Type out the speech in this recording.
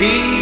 Be